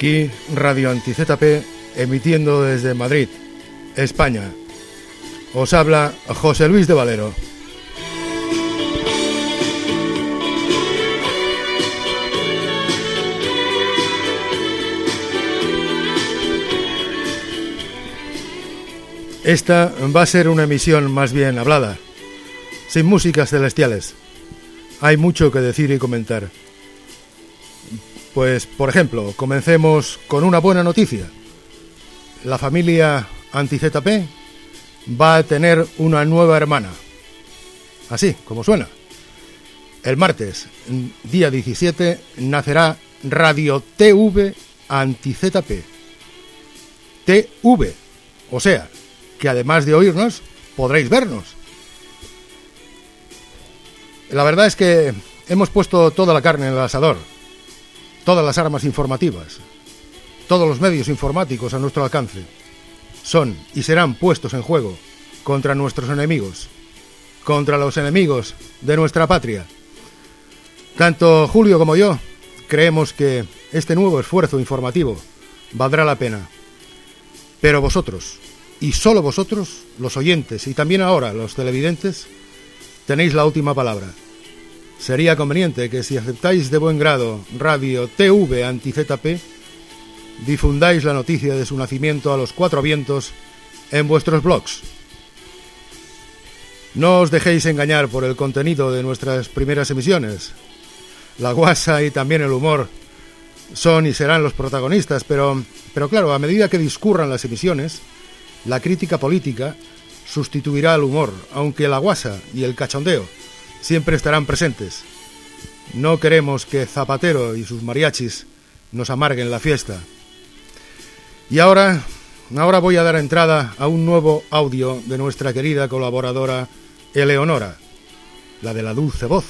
Aquí Radio Anti-ZP emitiendo desde Madrid, España. Os habla José Luis de Valero. Esta va a ser una emisión más bien hablada, sin músicas celestiales. Hay mucho que decir y comentar. Pues, por ejemplo, comencemos con una buena noticia. La familia anti-ZP va a tener una nueva hermana. Así, como suena. El martes, día 17, nacerá Radio TV anti-ZP. TV, o sea, que además de oírnos, podréis vernos. La verdad es que hemos puesto toda la carne en el asador, todas las armas informativas, todos los medios informáticos a nuestro alcance. Son y serán puestos en juego contra nuestros enemigos, contra los enemigos de nuestra patria. Tanto Julio como yo creemos que este nuevo esfuerzo informativo valdrá la pena. Pero vosotros, y solo vosotros, los oyentes y también ahora los televidentes, tenéis la última palabra. Sería conveniente que si aceptáis de buen grado Radio TV Anti-ZP, difundáis la noticia de su nacimiento a los cuatro vientos en vuestros blogs. No os dejéis engañar por el contenido de nuestras primeras emisiones. La guasa y también el humor son y serán los protagonistas, pero, pero claro, a medida que discurran las emisiones, la crítica política sustituirá al humor, aunque la guasa y el cachondeo siempre estarán presentes. No queremos que Zapatero y sus mariachis nos amarguen la fiesta. Y ahora, ahora voy a dar entrada a un nuevo audio de nuestra querida colaboradora Eleonora, la de la dulce voz.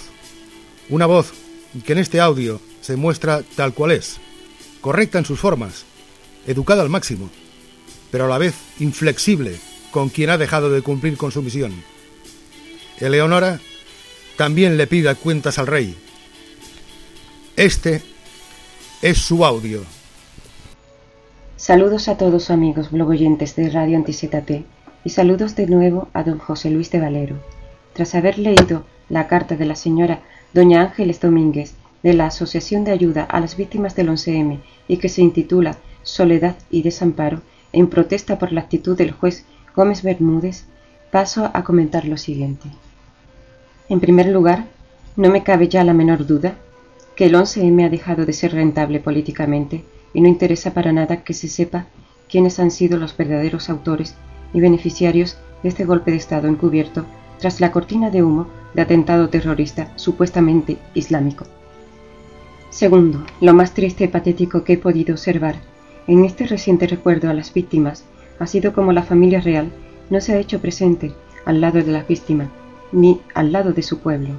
Una voz que en este audio se muestra tal cual es, correcta en sus formas, educada al máximo pero a la vez inflexible con quien ha dejado de cumplir con su misión. Eleonora también le pide cuentas al rey. Este es su audio. Saludos a todos amigos blogoyentes de Radio Anti-ZP y saludos de nuevo a don José Luis de Valero. Tras haber leído la carta de la señora doña Ángeles Domínguez de la Asociación de Ayuda a las Víctimas del 11M y que se intitula Soledad y Desamparo, en protesta por la actitud del juez Gómez Bermúdez, paso a comentar lo siguiente. En primer lugar, no me cabe ya la menor duda que el 11M ha dejado de ser rentable políticamente y no interesa para nada que se sepa quiénes han sido los verdaderos autores y beneficiarios de este golpe de Estado encubierto tras la cortina de humo de atentado terrorista supuestamente islámico. Segundo, lo más triste y patético que he podido observar en este reciente recuerdo a las víctimas ha sido como la familia real no se ha hecho presente al lado de la víctima, ni al lado de su pueblo.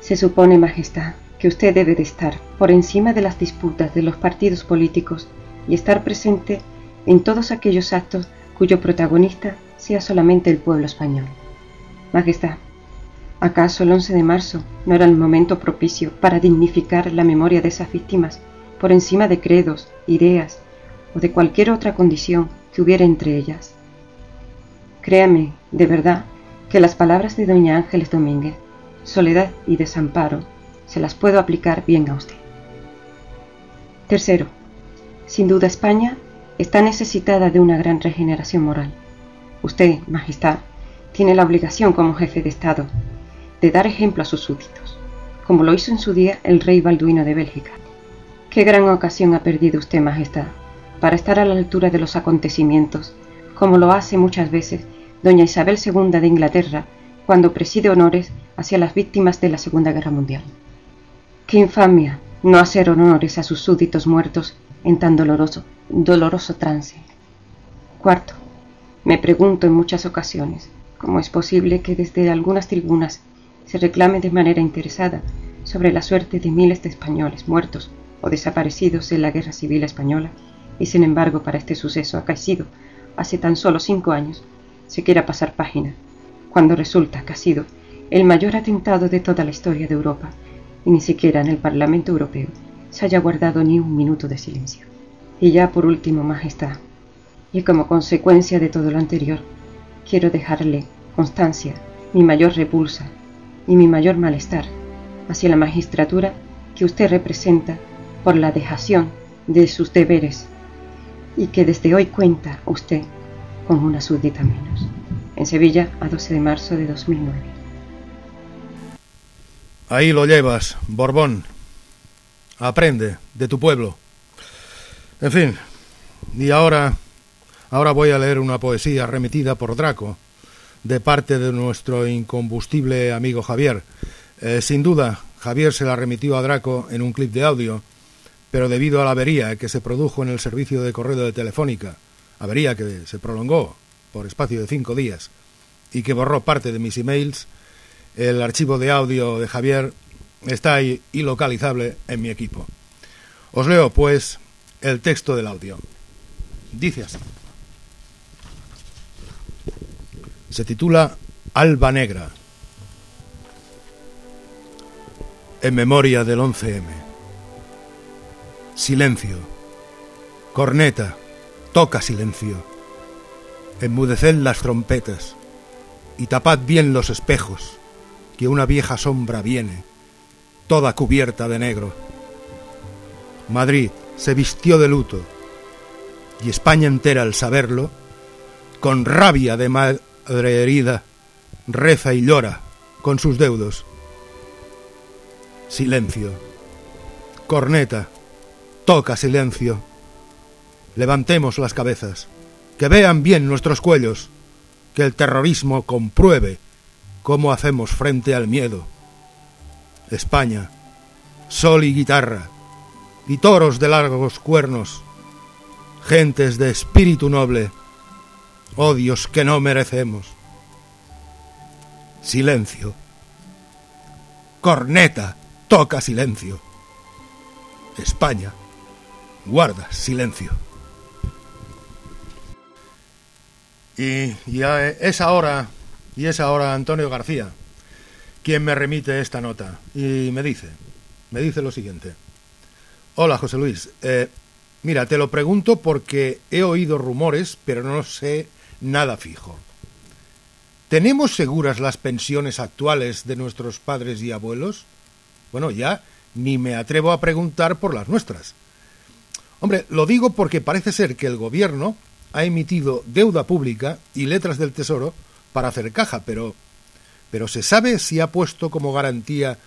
Se supone, Majestad, que usted debe de estar por encima de las disputas de los partidos políticos y estar presente en todos aquellos actos cuyo protagonista sea solamente el pueblo español. Majestad, ¿acaso el 11 de marzo no era el momento propicio para dignificar la memoria de esas víctimas por encima de credos, ideas o de cualquier otra condición que hubiera entre ellas. Créame, de verdad, que las palabras de doña Ángeles Domínguez, soledad y desamparo, se las puedo aplicar bien a usted. Tercero, sin duda España está necesitada de una gran regeneración moral. Usted, Majestad, tiene la obligación como jefe de Estado de dar ejemplo a sus súbditos, como lo hizo en su día el rey Balduino de Bélgica. Qué gran ocasión ha perdido usted, Majestad, para estar a la altura de los acontecimientos, como lo hace muchas veces doña Isabel II de Inglaterra cuando preside honores hacia las víctimas de la Segunda Guerra Mundial. Qué infamia no hacer honores a sus súbditos muertos en tan doloroso, doloroso trance. Cuarto, me pregunto en muchas ocasiones cómo es posible que desde algunas tribunas se reclame de manera interesada sobre la suerte de miles de españoles muertos o desaparecidos en la Guerra Civil Española y sin embargo para este suceso acaecido hace tan solo cinco años, se quiera pasar página, cuando resulta que ha sido el mayor atentado de toda la historia de Europa, y ni siquiera en el Parlamento Europeo se haya guardado ni un minuto de silencio. Y ya por último, Majestad, y como consecuencia de todo lo anterior, quiero dejarle constancia, mi mayor repulsa y mi mayor malestar hacia la magistratura que usted representa por la dejación de sus deberes y que desde hoy cuenta usted con una súbdita menos. En Sevilla, a 12 de marzo de 2009. Ahí lo llevas, Borbón. Aprende de tu pueblo. En fin, y ahora, ahora voy a leer una poesía remitida por Draco, de parte de nuestro incombustible amigo Javier. Eh, sin duda, Javier se la remitió a Draco en un clip de audio, pero debido a la avería que se produjo en el servicio de correo de Telefónica, avería que se prolongó por espacio de cinco días y que borró parte de mis emails, el archivo de audio de Javier está ahí ilocalizable en mi equipo. Os leo, pues, el texto del audio. Dice así. Se titula Alba Negra. En memoria del 11M. Silencio. Corneta. Toca silencio. Enmudeced las trompetas y tapad bien los espejos, que una vieja sombra viene, toda cubierta de negro. Madrid se vistió de luto y España entera al saberlo, con rabia de madre herida, reza y llora con sus deudos. Silencio. Corneta, toca silencio. Levantemos las cabezas, que vean bien nuestros cuellos, que el terrorismo compruebe cómo hacemos frente al miedo. España, sol y guitarra, y toros de largos cuernos, gentes de espíritu noble, odios que no merecemos. Silencio. Corneta, toca silencio. España, guarda silencio. Y, es ahora, y es ahora Antonio García quien me remite esta nota y me dice, me dice lo siguiente. Hola José Luis, eh, mira, te lo pregunto porque he oído rumores, pero no sé nada fijo. ¿Tenemos seguras las pensiones actuales de nuestros padres y abuelos? Bueno, ya ni me atrevo a preguntar por las nuestras. Hombre, lo digo porque parece ser que el gobierno ha emitido deuda pública y letras del Tesoro para hacer caja, pero pero ¿se sabe si ha puesto como garantía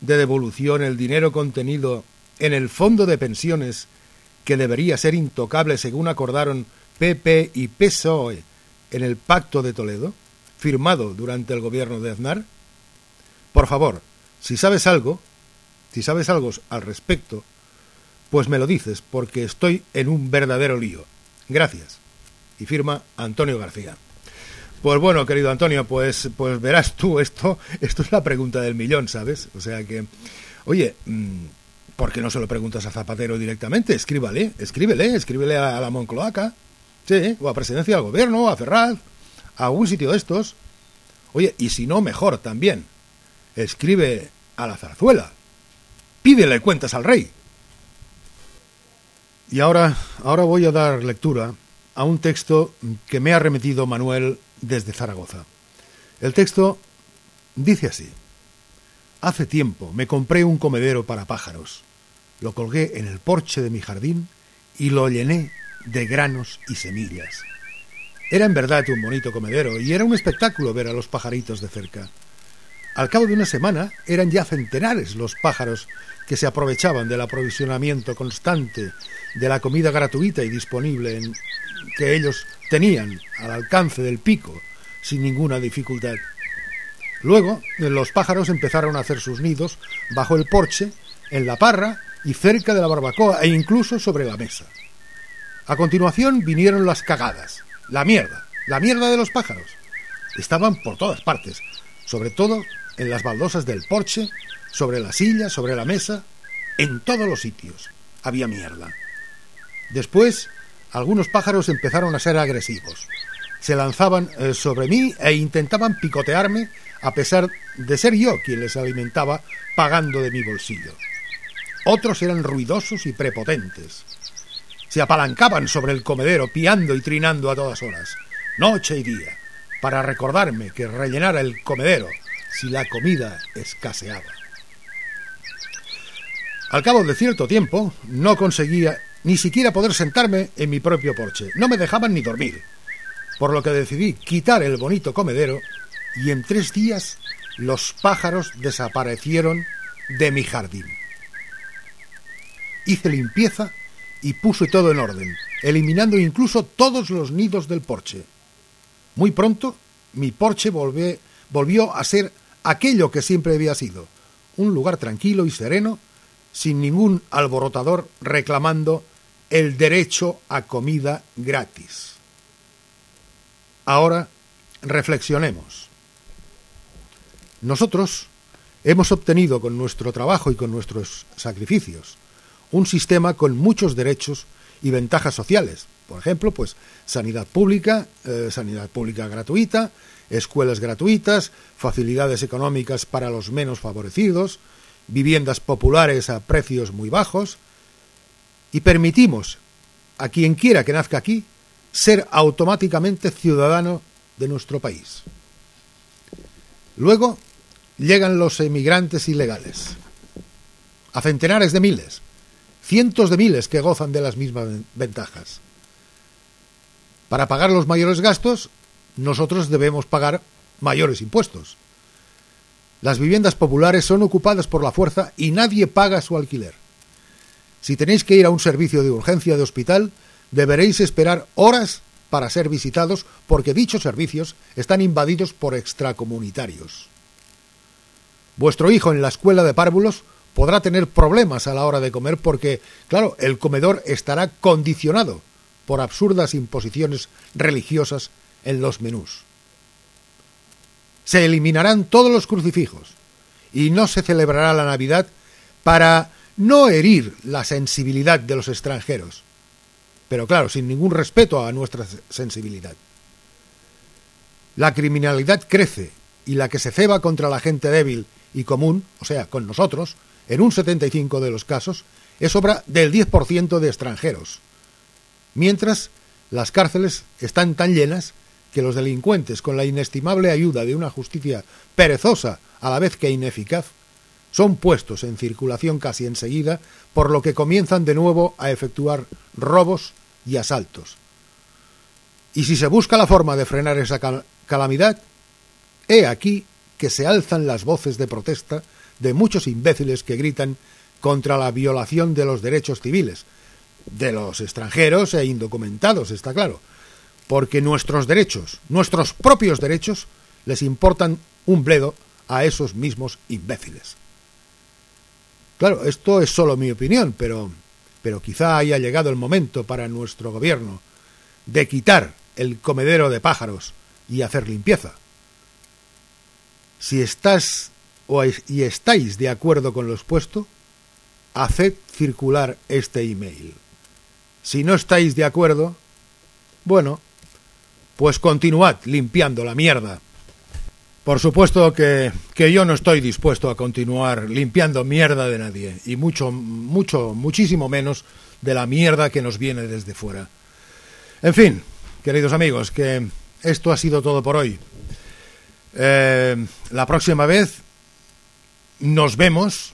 de devolución el dinero contenido en el fondo de pensiones que debería ser intocable según acordaron PP y PSOE en el Pacto de Toledo, firmado durante el gobierno de Aznar? Por favor, si sabes algo, si sabes algo al respecto, pues me lo dices, porque estoy en un verdadero lío. Gracias. Y firma Antonio García. Pues bueno, querido Antonio, pues, pues verás tú esto, esto es la pregunta del millón, ¿sabes? O sea que, oye, mm, ¿por qué no se lo preguntas a Zapatero directamente? Escríbale, escríbele, escríbele a la Moncloaca. Sí, o a Presidencia del Gobierno, a Ferraz, a algún sitio de estos. Oye, y si no, mejor también. Escribe a la zarzuela. Pídele cuentas al rey. Y ahora, ahora voy a dar lectura a un texto que me ha remitido Manuel desde Zaragoza. El texto dice así. Hace tiempo me compré un comedero para pájaros. Lo colgué en el porche de mi jardín y lo llené de granos y semillas. Era en verdad un bonito comedero y era un espectáculo ver a los pajaritos de cerca. Al cabo de una semana eran ya centenares los pájaros que se aprovechaban del aprovisionamiento constante de la comida gratuita y disponible en que ellos tenían al alcance del pico sin ninguna dificultad. Luego los pájaros empezaron a hacer sus nidos bajo el porche, en la parra y cerca de la barbacoa e incluso sobre la mesa. A continuación vinieron las cagadas, la mierda, la mierda de los pájaros. Estaban por todas partes, sobre todo en las baldosas del porche, sobre la silla, sobre la mesa, en todos los sitios había mierda. Después, algunos pájaros empezaron a ser agresivos. Se lanzaban eh, sobre mí e intentaban picotearme a pesar de ser yo quien les alimentaba pagando de mi bolsillo. Otros eran ruidosos y prepotentes. se apalancaban sobre el comedero, piando y trinando a todas horas, noche y día, para recordarme que rellenara el comedero si la comida escaseaba. Al cabo de cierto tiempo, no conseguía ni siquiera poder sentarme en mi propio porche. No me dejaban ni dormir. Por lo que decidí quitar el bonito comedero y en tres días los pájaros desaparecieron de mi jardín. Hice limpieza y puse todo en orden, eliminando incluso todos los nidos del porche. Muy pronto, mi porche volvió a ser aquello que siempre había sido, un lugar tranquilo y sereno sin ningún alborotador reclamando el derecho a comida gratis. Ahora reflexionemos. Nosotros hemos obtenido con nuestro trabajo y con nuestros sacrificios un sistema con muchos derechos y ventajas sociales. Por ejemplo, pues sanidad pública, eh, sanidad pública gratuita, escuelas gratuitas, facilidades económicas para los menos favorecidos, viviendas populares a precios muy bajos y permitimos a quien quiera que nazca aquí ser automáticamente ciudadano de nuestro país. Luego llegan los emigrantes ilegales, a centenares de miles, cientos de miles que gozan de las mismas ventajas. Para pagar los mayores gastos, nosotros debemos pagar mayores impuestos. Las viviendas populares son ocupadas por la fuerza y nadie paga su alquiler. Si tenéis que ir a un servicio de urgencia de hospital, deberéis esperar horas para ser visitados porque dichos servicios están invadidos por extracomunitarios. Vuestro hijo en la escuela de párvulos podrá tener problemas a la hora de comer porque, claro, el comedor estará condicionado por absurdas imposiciones religiosas en los menús se eliminarán todos los crucifijos y no se celebrará la Navidad para no herir la sensibilidad de los extranjeros, pero claro, sin ningún respeto a nuestra sensibilidad. La criminalidad crece y la que se ceba contra la gente débil y común, o sea, con nosotros, en un 75 de los casos, es obra del 10% de extranjeros, mientras las cárceles están tan llenas que los delincuentes, con la inestimable ayuda de una justicia perezosa a la vez que ineficaz, son puestos en circulación casi enseguida, por lo que comienzan de nuevo a efectuar robos y asaltos. Y si se busca la forma de frenar esa calamidad, he aquí que se alzan las voces de protesta de muchos imbéciles que gritan contra la violación de los derechos civiles, de los extranjeros e indocumentados, está claro, porque nuestros derechos, nuestros propios derechos, les importan un bledo a esos mismos imbéciles. Claro, esto es solo mi opinión, pero, pero quizá haya llegado el momento para nuestro gobierno de quitar el comedero de pájaros y hacer limpieza. Si estás o y estáis de acuerdo con lo expuesto, haced circular este email. Si no estáis de acuerdo, bueno, pues continuad limpiando la mierda. Por supuesto que, que, yo no estoy dispuesto a continuar limpiando mierda de nadie, y mucho, mucho, muchísimo menos de la mierda que nos viene desde fuera. En fin, queridos amigos, que esto ha sido todo por hoy. Eh, la próxima vez nos vemos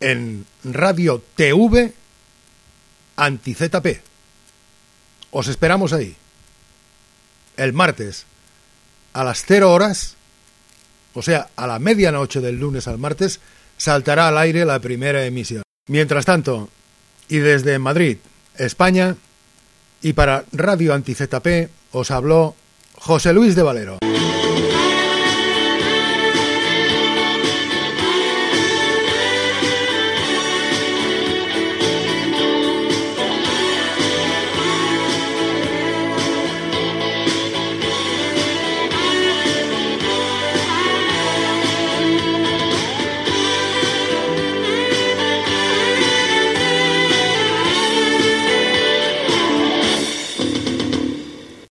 en Radio TV Anti-ZP. Os esperamos ahí el martes a las cero horas, o sea, a la medianoche del lunes al martes, saltará al aire la primera emisión. Mientras tanto, y desde Madrid, España, y para Radio Anti-ZP, os habló José Luis de Valero.